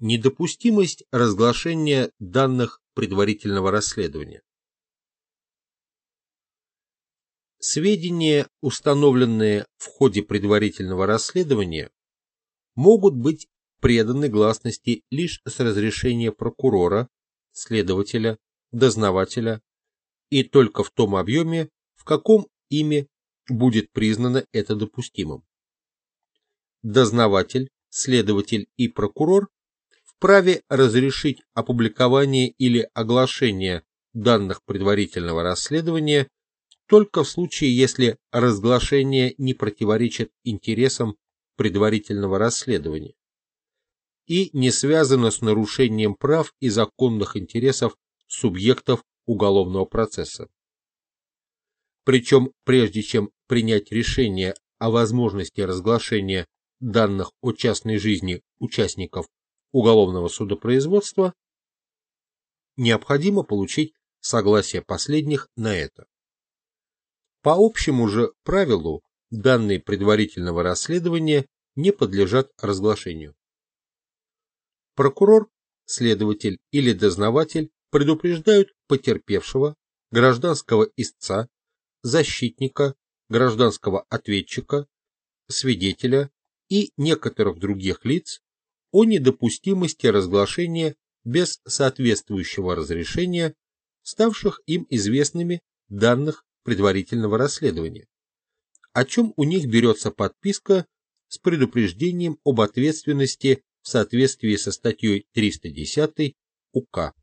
Недопустимость разглашения данных предварительного расследования. Сведения, установленные в ходе предварительного расследования, могут быть преданы гласности лишь с разрешения прокурора, следователя, дознавателя и только в том объеме, в каком ими будет признано это допустимым. Дознаватель, следователь и прокурор вправе разрешить опубликование или оглашение данных предварительного расследования только в случае, если разглашение не противоречит интересам предварительного расследования и не связано с нарушением прав и законных интересов субъектов уголовного процесса. Причем, прежде чем принять решение о возможности разглашения данных о частной жизни участников уголовного судопроизводства, необходимо получить согласие последних на это. По общему же правилу, данные предварительного расследования не подлежат разглашению. Прокурор, следователь или дознаватель предупреждают потерпевшего, гражданского истца, защитника, гражданского ответчика, свидетеля и некоторых других лиц о недопустимости разглашения без соответствующего разрешения ставших им известными данных предварительного расследования, о чем у них берется подписка с предупреждением об ответственности в соответствии со статьей 310 УК.